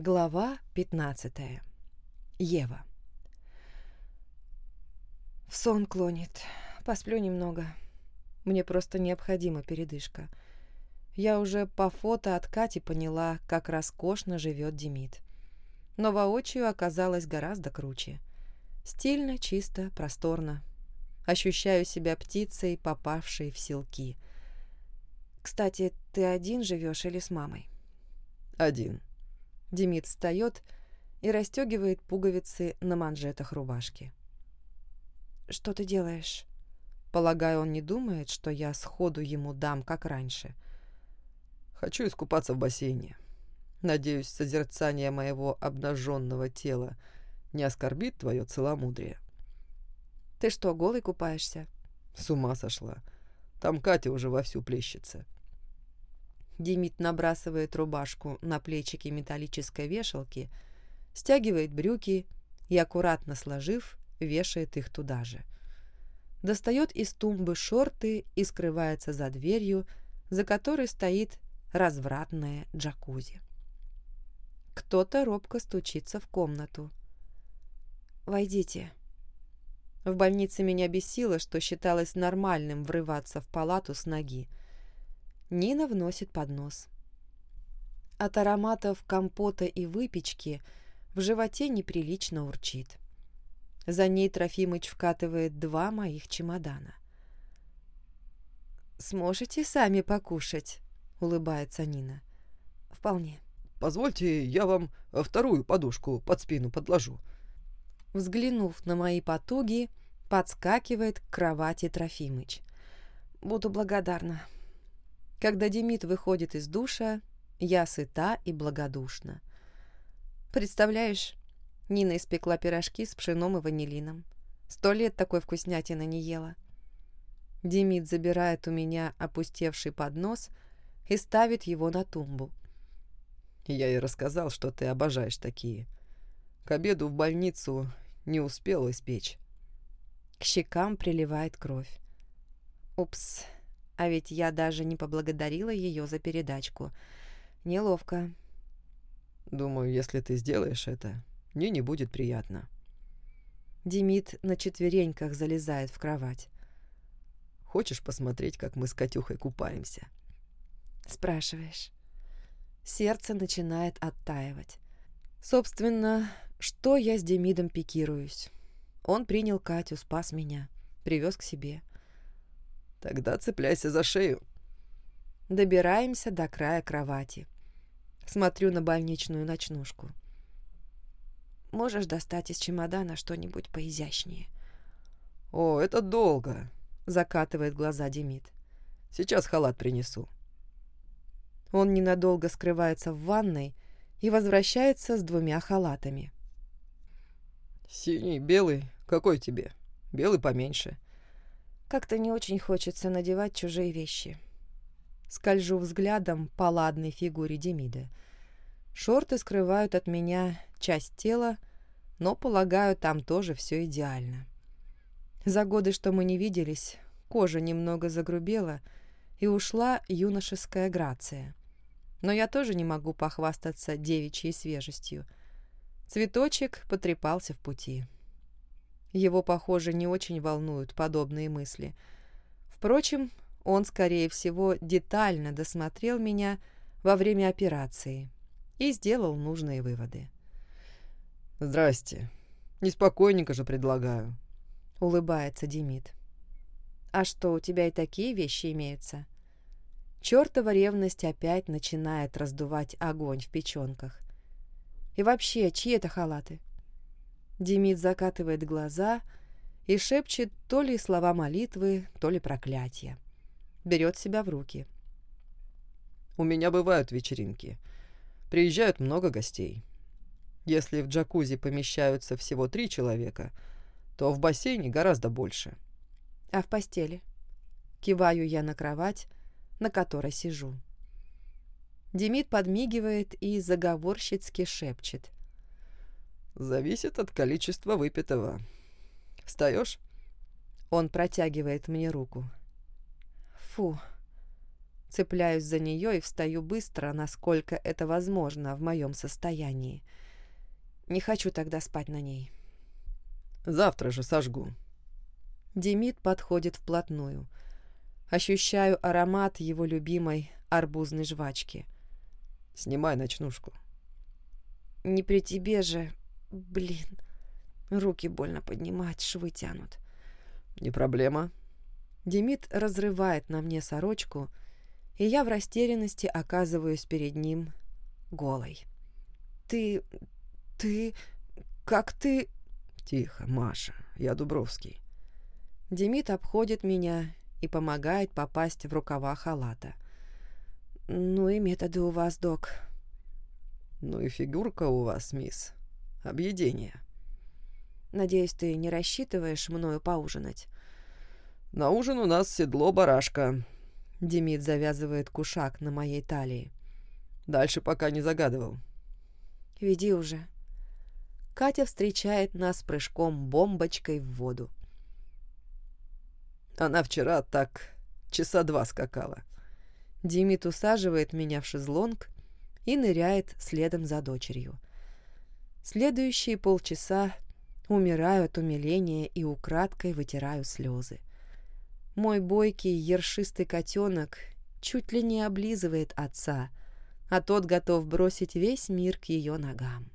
Глава 15. Ева. В сон клонит. Посплю немного. Мне просто необходима передышка. Я уже по фото от Кати поняла, как роскошно живет Демид. Но воочию оказалось гораздо круче. Стильно, чисто, просторно. Ощущаю себя птицей, попавшей в селки. Кстати, ты один живешь или с мамой? Один. Демид встает и расстегивает пуговицы на манжетах рубашки. «Что ты делаешь?» Полагаю, он не думает, что я сходу ему дам, как раньше. «Хочу искупаться в бассейне. Надеюсь, созерцание моего обнаженного тела не оскорбит твое целомудрие». «Ты что, голый купаешься?» «С ума сошла. Там Катя уже вовсю плещется». Демид набрасывает рубашку на плечики металлической вешалки, стягивает брюки и, аккуратно сложив, вешает их туда же. Достает из тумбы шорты и скрывается за дверью, за которой стоит развратная джакузи. Кто-то робко стучится в комнату. «Войдите». В больнице меня бесило, что считалось нормальным врываться в палату с ноги. Нина вносит поднос. От ароматов компота и выпечки в животе неприлично урчит. За ней Трофимыч вкатывает два моих чемодана. «Сможете сами покушать?» — улыбается Нина. «Вполне». «Позвольте, я вам вторую подушку под спину подложу». Взглянув на мои потуги, подскакивает к кровати Трофимыч. «Буду благодарна». Когда Демид выходит из душа, я сыта и благодушна. Представляешь, Нина испекла пирожки с пшеном и ванилином. Сто лет такой вкуснятины не ела. Демид забирает у меня опустевший поднос и ставит его на тумбу. Я ей рассказал, что ты обожаешь такие. К обеду в больницу не успел испечь. К щекам приливает кровь. Упс, а ведь я даже не поблагодарила ее за передачку. Неловко. Думаю, если ты сделаешь это, мне не будет приятно. Демид на четвереньках залезает в кровать. Хочешь посмотреть, как мы с Катюхой купаемся? Спрашиваешь. Сердце начинает оттаивать. Собственно, что я с Демидом пикируюсь? Он принял Катю, спас меня, привез к себе. Тогда цепляйся за шею. Добираемся до края кровати. Смотрю на больничную ночнушку. Можешь достать из чемодана что-нибудь поизящнее? О, это долго, закатывает глаза Демид. Сейчас халат принесу. Он ненадолго скрывается в ванной и возвращается с двумя халатами. Синий, белый, какой тебе? Белый поменьше. Как-то не очень хочется надевать чужие вещи. Скольжу взглядом по ладной фигуре Демида. Шорты скрывают от меня часть тела, но, полагаю, там тоже все идеально. За годы, что мы не виделись, кожа немного загрубела, и ушла юношеская грация. Но я тоже не могу похвастаться девичьей свежестью. Цветочек потрепался в пути. Его, похоже, не очень волнуют подобные мысли. Впрочем, он, скорее всего, детально досмотрел меня во время операции и сделал нужные выводы. «Здрасте. Неспокойненько же предлагаю», — улыбается Демид. «А что, у тебя и такие вещи имеются?» Чёртова ревность опять начинает раздувать огонь в печёнках. И вообще, чьи это халаты? Демид закатывает глаза и шепчет то ли слова молитвы, то ли проклятия. Берет себя в руки. «У меня бывают вечеринки. Приезжают много гостей. Если в джакузи помещаются всего три человека, то в бассейне гораздо больше». «А в постели?» Киваю я на кровать, на которой сижу. Демид подмигивает и заговорщицки шепчет. Зависит от количества выпитого. Встаешь? Он протягивает мне руку. Фу. Цепляюсь за нее и встаю быстро, насколько это возможно в моем состоянии. Не хочу тогда спать на ней. Завтра же сожгу. Демид подходит вплотную. Ощущаю аромат его любимой арбузной жвачки. Снимай ночнушку. Не при тебе же. Блин. Руки больно поднимать, швы тянут. Не проблема. Демид разрывает на мне сорочку, и я в растерянности оказываюсь перед ним голой. «Ты... ты... как ты...» «Тихо, Маша, я Дубровский». Демид обходит меня и помогает попасть в рукава халата. «Ну и методы у вас, док». «Ну и фигурка у вас, мисс. Объедение». «Надеюсь, ты не рассчитываешь мною поужинать?» «На ужин у нас седло барашка». Демид завязывает кушак на моей талии. «Дальше пока не загадывал». «Веди уже». Катя встречает нас прыжком бомбочкой в воду. Она вчера так часа два скакала. Димит усаживает меня в шезлонг и ныряет следом за дочерью. Следующие полчаса умираю от умиления и украдкой вытираю слезы. Мой бойкий ершистый котенок чуть ли не облизывает отца, а тот готов бросить весь мир к ее ногам.